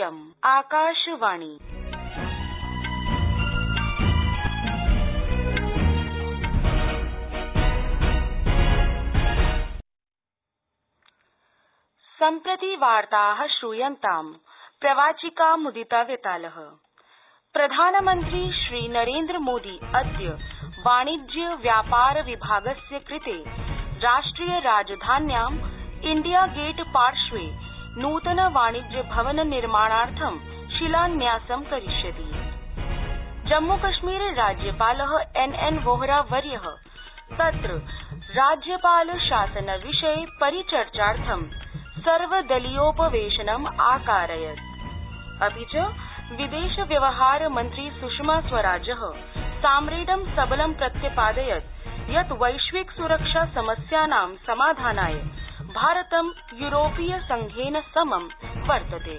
इयम् आकाशवाणी। सम्प्रति वार्ता श्रूयन्ताम्, प्रवाचिका मुदिता प्रधानमन्त्री श्रीनरेन्द्रमोदी अद्य वाणिज्य व्यापार विभागस्य कृते राष्ट्रिय राजधान्याम् इण्डिया गेट पार्श्वे नूतन वाणिज्य भवन निर्माणार्थं शिलान्यासं करिष्यति। जम्मूकश्मीर राज्यपाल एन एन वोहरा वर्य तत्र राज्यपाल शासन विषये परिचर्चार्थं सर्वदलीयोपवेशनम् आकारयत्। अपि च विदेश व्यवहार मन्त्री सुषमा स्वराज साम्रेडं सबलं प्रत्यपादयत् यत् वैश्विक सुरक्षा समस्यानां समाधानाय भारतं यूरोपीय संघेन समं वर्तते।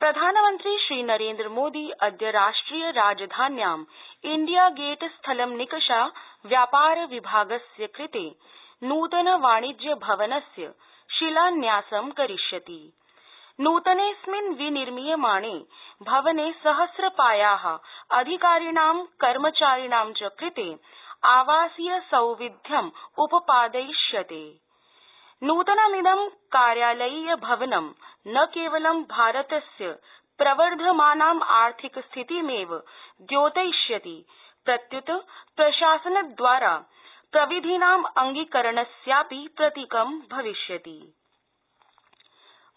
प्रधानमन्त्री श्रीनरेन्द्रमोदी अद्य राष्ट्रिय राजधान्याम् इण्डिया गेट स्थलं निकषा व्यापार विभागस्य कृते नूतन वाणिज्य भवनस्य शिलान्यासं करिष्यति। नूतनेऽस्मिन् विनिर्मीयमाणे भवने सहस्रपाया अधिकारिणां कर्मचारिणां च कृते आवासीय सौविध्यम् उपपादयिष्यते नूतनमिदं कार्यालयीय भवनं न केवलं भारतस्य प्रवर्धमानाम् आर्थिक स्थितिमेव द्योतयिष्यति, प्रत्युत प्रशासनद्वारा प्रविधीनाम् अंगीकरणस्यापि प्रतीकं भविष्यति।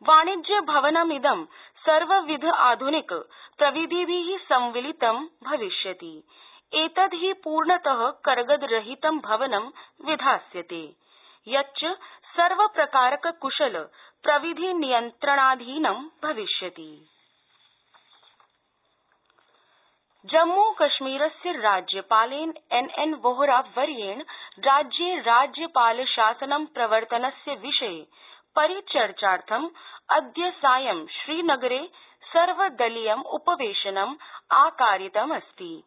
वाणिज्य भवनमिदं सर्वविध आध्निक प्रविधिभि संमिलितं भविष्यति। एतद् हि पूर्णत कर्गदरहितं भवनं विधास्यते। यच्च सर्वप्रकारक कुशल प्रविधि नियन्त्रणाधीनं भविष्यति। जम्मूकश्मीरस्य राज्यपालेन एन एन वोहरा वर्येण राज्ये राज्यपाल शासनं प्रवर्तनस्य विषये परिचर्चार्थं अद्य सायं श्रीनगरे सर्वदलीयम् उपवेशनम् आकारितमस्ति।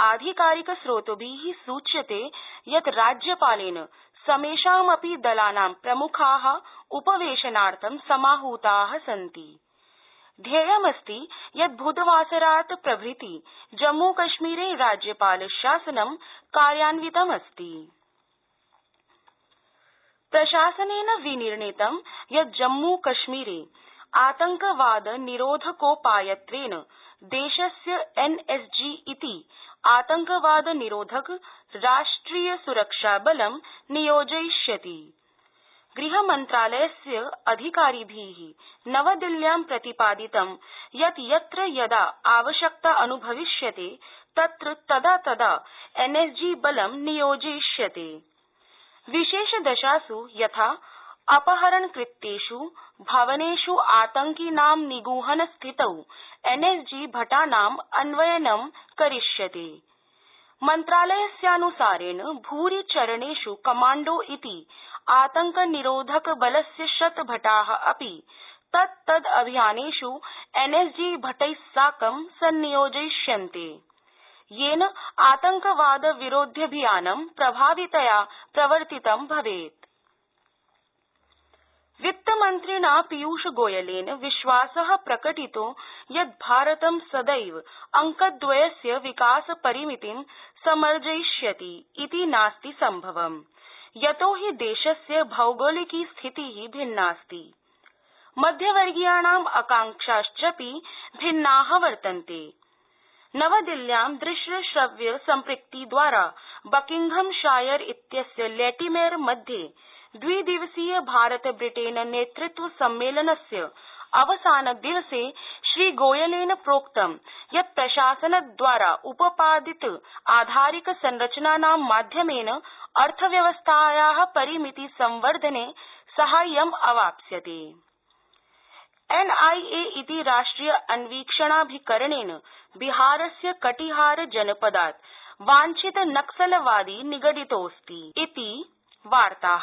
आधिकारिक स्रोतोभि सूच्यते यत् राज्यपालेन समेषामपि दलानां प्रमुखा उपवेशनार्थं समाहूता सन्ति। ध्येयमस्ति यत् बुधवासरात् प्रभृति जम्मूकश्मीरे राज्यपाल शासनं कार्यान्वितमस्ति। प्रशासनेन विनिर्णीतं यत् जम्मूकश्मीरे आतंकवाद निरोधकोपायत्वेन देशस्य एनएसजी इति आतंकवाद निरोधक राष्ट्रिय सुरक्षा बलं नियोजयिष्यति। गृहमन्त्रालयस्य अधिकारिभि नवदिल्ल्यां प्रतिपादितं यत् यत्र यदा आवश्यकता अनुभविष्यते, तत्र तदा तदा एनएसजी बलं नियोजयिष्यते। विशेषदशास् यथा अपहरणकृत्येष्, भवनेष् आतंकिनां निगूहन एनएसजी भटानां अन्वयनं करिष्यते। मन्त्रालयस्यानुसारेण भूरि चरणेष् कमाण्डो इति आतंक निरोधक बलस्य शत भटा अपि तत् अभियानेष् एनएसजी भटै साकं येन आतंकवाद विरोध्यभियानं प्रभावितया प्रवर्तितं भवेत्। वित्तमन्त्रिणा पीयूषगोयलेन विश्वास प्रकटितो यत् भारतं सदैव अंकद्वयस्य विकासपरिमितिं समर्जयिष्यति इति नास्ति सम्भवम्। यतो हि देशस्य भौगोलिकी स्थिति भिन्नास्ति। मध्यवर्गीयाणाम् आकांक्षाश्चपि भिन्ना वर्तन्ते। नवदिल्ल्यां दृश्य श्रव्य सम्पृक्तिद्वारा बकिंघम शायर इत्यस्य लेटीमेर मध्ये द्विदिवसीय भारत ब्रिटेन नेतृत्व सम्मेलनस्य अवसानदिवसे श्रीगोयलेन प्रोक्तं यत् प्रशासनद्वारा उपपादित आधारिक संरचनानां माध्यमेन अर्थव्यवस्थाया परिमिति संवर्धने साहाय्यम् अवाप्स्यते। एनआईए इति राष्ट्रिय अन्वीक्षणाभिकरणेन बिहारस्य कटिहार जनपदात् वाञ्छित नक्सलवादी निगडितोऽस्ति इति वार्ता।